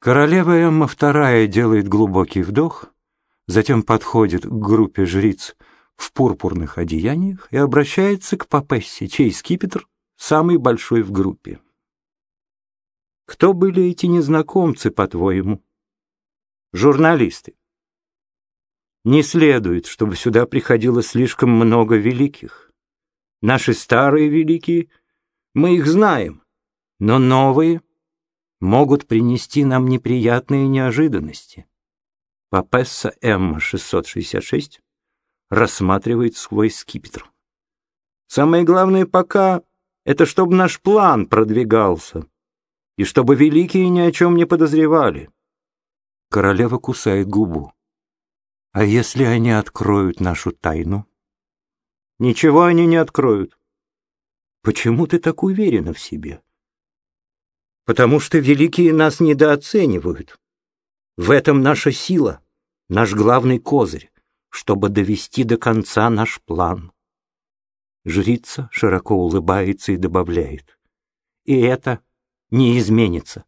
Королева Эмма II делает глубокий вдох, затем подходит к группе жриц в пурпурных одеяниях и обращается к Папессе, чей скипетр самый большой в группе. Кто были эти незнакомцы, по-твоему? Журналисты. Не следует, чтобы сюда приходило слишком много великих. Наши старые великие, мы их знаем, но новые могут принести нам неприятные неожиданности. Папесса Эмма 666 рассматривает свой скипетр. Самое главное пока — это чтобы наш план продвигался, и чтобы великие ни о чем не подозревали. Королева кусает губу. А если они откроют нашу тайну? Ничего они не откроют. Почему ты так уверена в себе? Потому что великие нас недооценивают. В этом наша сила, наш главный козырь, чтобы довести до конца наш план. Жрица широко улыбается и добавляет. И это не изменится.